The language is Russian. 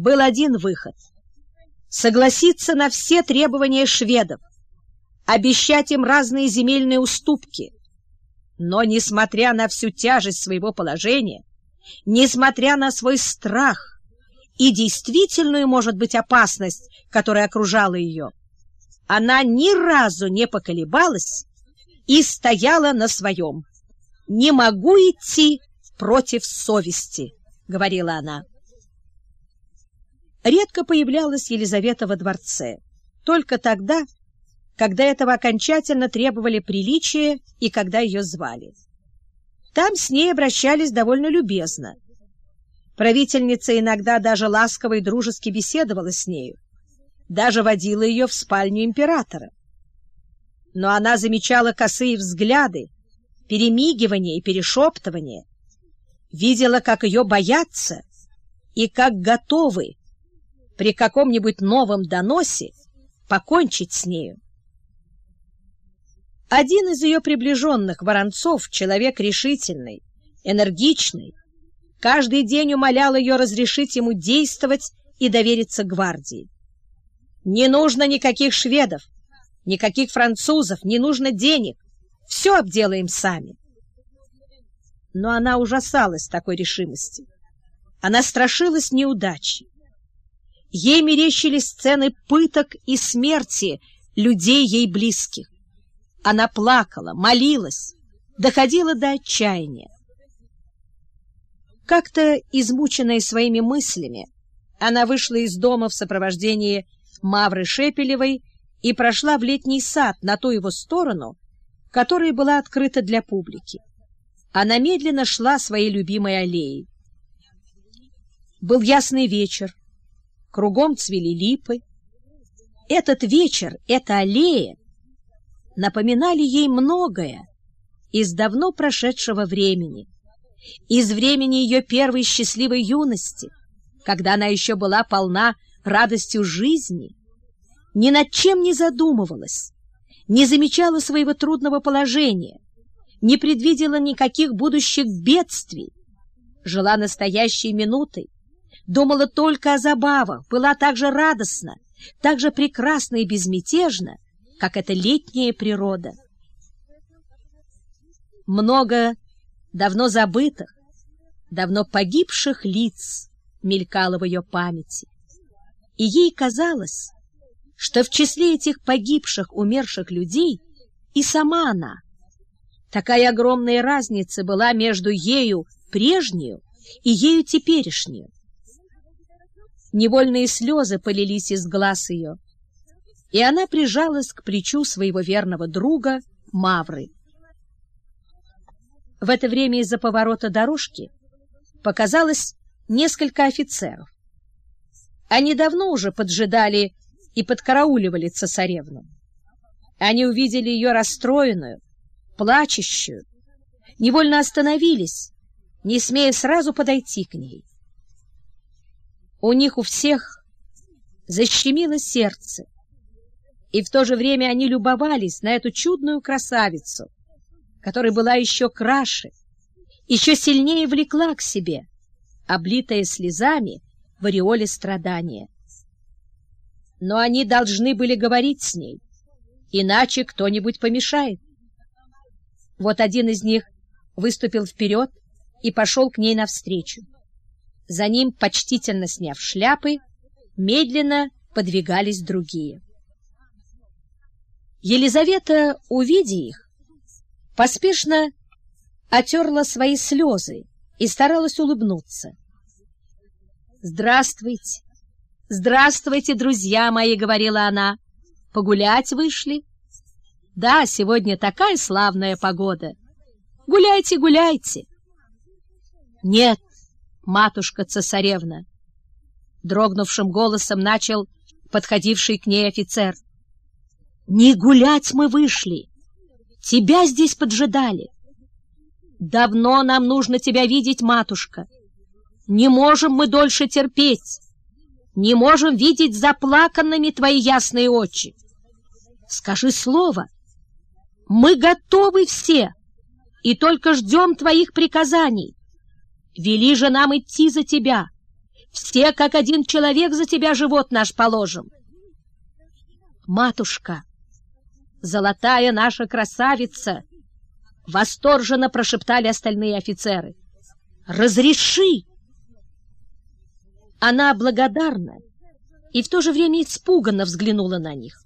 был один выход — согласиться на все требования шведов, обещать им разные земельные уступки. Но, несмотря на всю тяжесть своего положения, несмотря на свой страх и действительную, может быть, опасность, которая окружала ее, она ни разу не поколебалась и стояла на своем. «Не могу идти против совести», — говорила она. Редко появлялась Елизавета во дворце, только тогда, когда этого окончательно требовали приличия и когда ее звали. Там с ней обращались довольно любезно. Правительница иногда даже ласково и дружески беседовала с нею, даже водила ее в спальню императора. Но она замечала косые взгляды, перемигивания и перешептывания, видела, как ее боятся и как готовы при каком-нибудь новом доносе покончить с нею. Один из ее приближенных, Воронцов, человек решительный, энергичный, каждый день умолял ее разрешить ему действовать и довериться гвардии. «Не нужно никаких шведов, никаких французов, не нужно денег, все обделаем сами». Но она ужасалась такой решимости. Она страшилась неудачи. Ей мерещились сцены пыток и смерти людей ей близких. Она плакала, молилась, доходила до отчаяния. Как-то, измученная своими мыслями, она вышла из дома в сопровождении Мавры Шепелевой и прошла в летний сад на ту его сторону, которая была открыта для публики. Она медленно шла своей любимой аллеей. Был ясный вечер, кругом цвели липы. Этот вечер, эта аллея напоминали ей многое из давно прошедшего времени, из времени ее первой счастливой юности, когда она еще была полна радостью жизни, ни над чем не задумывалась, не замечала своего трудного положения, не предвидела никаких будущих бедствий, жила настоящей минутой, думала только о забавах, была так же радостна, так же прекрасна и безмятежна, как эта летняя природа. Много давно забытых, давно погибших лиц мелькало в ее памяти, и ей казалось, что в числе этих погибших, умерших людей и сама она. Такая огромная разница была между ею прежнюю и ею теперешнюю. Невольные слезы полились из глаз ее, и она прижалась к плечу своего верного друга Мавры. В это время из-за поворота дорожки показалось несколько офицеров. Они давно уже поджидали и подкарауливали цесаревну. Они увидели ее расстроенную, плачущую, невольно остановились, не смея сразу подойти к ней. У них у всех защемило сердце, и в то же время они любовались на эту чудную красавицу, которая была еще краше, еще сильнее влекла к себе, облитая слезами в ореоле страдания. Но они должны были говорить с ней, иначе кто-нибудь помешает. Вот один из них выступил вперед и пошел к ней навстречу. За ним, почтительно сняв шляпы, медленно подвигались другие. Елизавета, увидя их, поспешно отерла свои слезы и старалась улыбнуться. «Здравствуйте! Здравствуйте, друзья мои!» — говорила она. «Погулять вышли?» «Да, сегодня такая славная погода! Гуляйте, гуляйте!» «Нет, матушка-цесаревна!» Дрогнувшим голосом начал подходивший к ней офицер — не гулять мы вышли. Тебя здесь поджидали. Давно нам нужно тебя видеть, матушка. Не можем мы дольше терпеть. Не можем видеть заплаканными твои ясные очи. Скажи слово. Мы готовы все и только ждем твоих приказаний. Вели же нам идти за тебя. Все как один человек за тебя живот наш положим. Матушка, золотая наша красавица, восторженно прошептали остальные офицеры. Разреши! Она благодарна и в то же время испуганно взглянула на них.